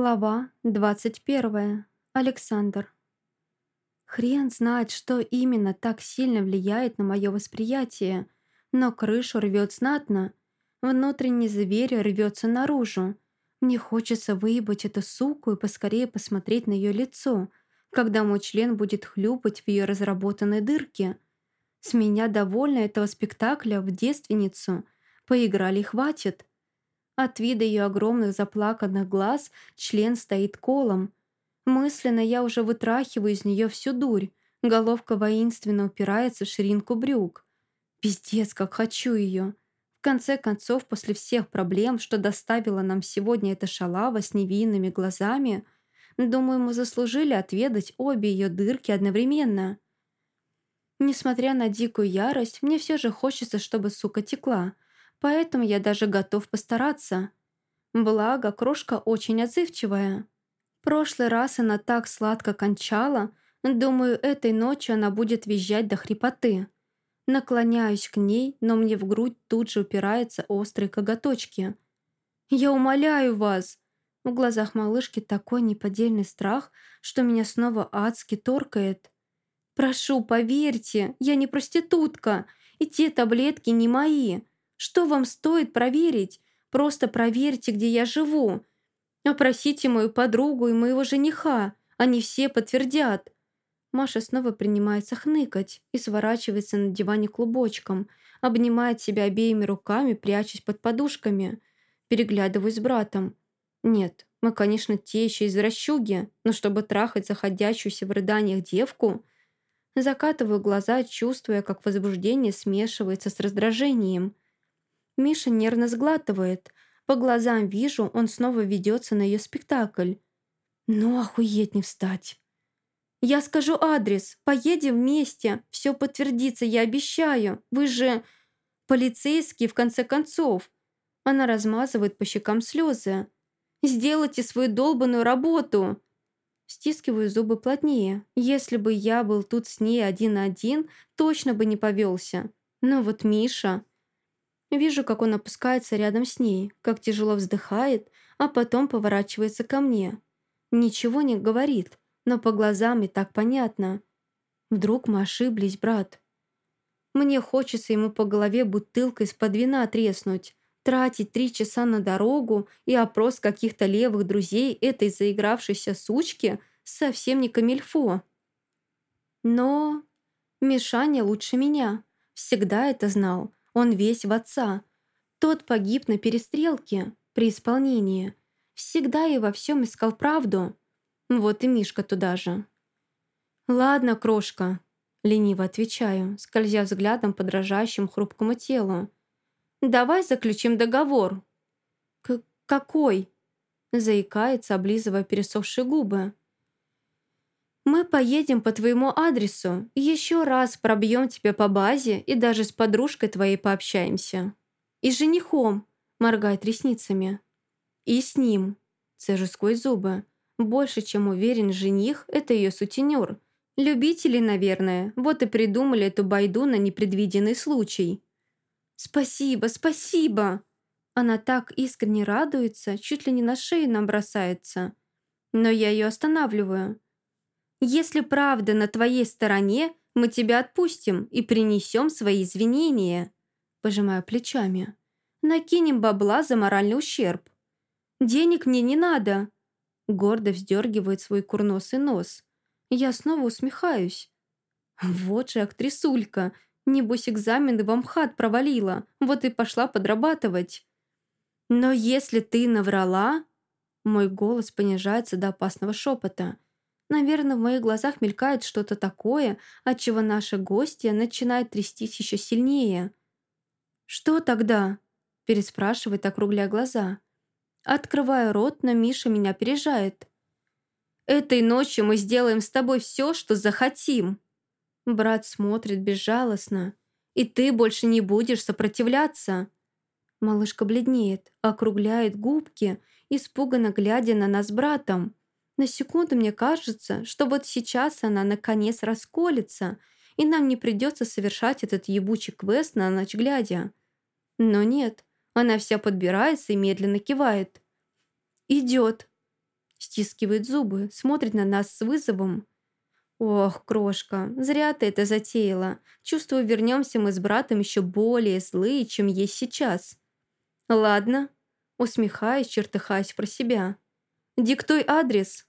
Глава 21. Александр. Хрен знает, что именно так сильно влияет на мое восприятие, но крышу рвет знатно. Внутренний зверь рвется наружу. Мне хочется выебать эту суку и поскорее посмотреть на ее лицо, когда мой член будет хлюпать в ее разработанной дырке. С меня довольна этого спектакля в девственницу. Поиграли хватит. От вида ее огромных заплаканных глаз член стоит колом. Мысленно я уже вытрахиваю из нее всю дурь. Головка воинственно упирается в ширинку брюк. Пиздец, как хочу ее. В конце концов, после всех проблем, что доставила нам сегодня эта шалава с невинными глазами, думаю, мы заслужили отведать обе ее дырки одновременно. Несмотря на дикую ярость, мне все же хочется, чтобы сука текла — поэтому я даже готов постараться. Благо, крошка очень отзывчивая. Прошлый раз она так сладко кончала, думаю, этой ночью она будет визжать до хрипоты. Наклоняюсь к ней, но мне в грудь тут же упираются острые коготочки. «Я умоляю вас!» В глазах малышки такой неподдельный страх, что меня снова адски торкает. «Прошу, поверьте, я не проститутка, и те таблетки не мои. Что вам стоит проверить? Просто проверьте, где я живу. Опросите мою подругу и моего жениха. Они все подтвердят». Маша снова принимается хныкать и сворачивается на диване клубочком, обнимает себя обеими руками, прячась под подушками. Переглядываюсь с братом. «Нет, мы, конечно, те еще извращуги, но чтобы трахать заходящуюся в рыданиях девку...» Закатываю глаза, чувствуя, как возбуждение смешивается с раздражением – Миша нервно сглатывает. По глазам вижу, он снова ведется на ее спектакль. Ну, охуеть не встать. «Я скажу адрес. Поедем вместе. Все подтвердится, я обещаю. Вы же полицейские, в конце концов». Она размазывает по щекам слезы. «Сделайте свою долбанную работу!» Стискиваю зубы плотнее. Если бы я был тут с ней один на один, точно бы не повелся. Но вот Миша... Вижу, как он опускается рядом с ней, как тяжело вздыхает, а потом поворачивается ко мне. Ничего не говорит, но по глазам и так понятно. Вдруг мы ошиблись, брат. Мне хочется ему по голове бутылкой из-под вина треснуть, тратить три часа на дорогу и опрос каких-то левых друзей этой заигравшейся сучки совсем не камильфо. Но Мишаня лучше меня. Всегда это знал. Он весь в отца. Тот погиб на перестрелке при исполнении. Всегда и во всем искал правду. Вот и Мишка туда же. «Ладно, крошка», — лениво отвечаю, скользя взглядом по дрожащему хрупкому телу. «Давай заключим договор». К «Какой?» — заикается, облизывая пересохшие губы. Мы поедем по твоему адресу, еще раз пробьем тебя по базе и даже с подружкой твоей пообщаемся. И с женихом, моргает ресницами. И с ним, цежу сквозь зубы. Больше, чем уверен, жених – это ее сутенер. Любители, наверное, вот и придумали эту байду на непредвиденный случай. «Спасибо, спасибо!» Она так искренне радуется, чуть ли не на шею нам бросается. Но я ее останавливаю. Если правда на твоей стороне, мы тебя отпустим и принесем свои извинения. Пожимаю плечами. Накинем бабла за моральный ущерб. Денег мне не надо. Гордо вздергивает свой курносый нос. Я снова усмехаюсь. Вот же актрисулька. Небось экзамены в Амхат провалила. Вот и пошла подрабатывать. Но если ты наврала... Мой голос понижается до опасного шепота. Наверное, в моих глазах мелькает что-то такое, от чего наша гостья начинает трястись еще сильнее. «Что тогда?» – переспрашивает, округляя глаза. Открываю рот, но Миша меня опережает. «Этой ночью мы сделаем с тобой все, что захотим». Брат смотрит безжалостно. «И ты больше не будешь сопротивляться». Малышка бледнеет, округляет губки, испуганно глядя на нас с братом. На секунду мне кажется, что вот сейчас она наконец расколется, и нам не придется совершать этот ебучий квест на ночь глядя. Но нет, она вся подбирается и медленно кивает. «Идет». Стискивает зубы, смотрит на нас с вызовом. «Ох, крошка, зря ты это затеяла. Чувствую, вернемся мы с братом еще более злые, чем есть сейчас». «Ладно», усмехаясь, чертыхаясь про себя. «Диктуй адрес».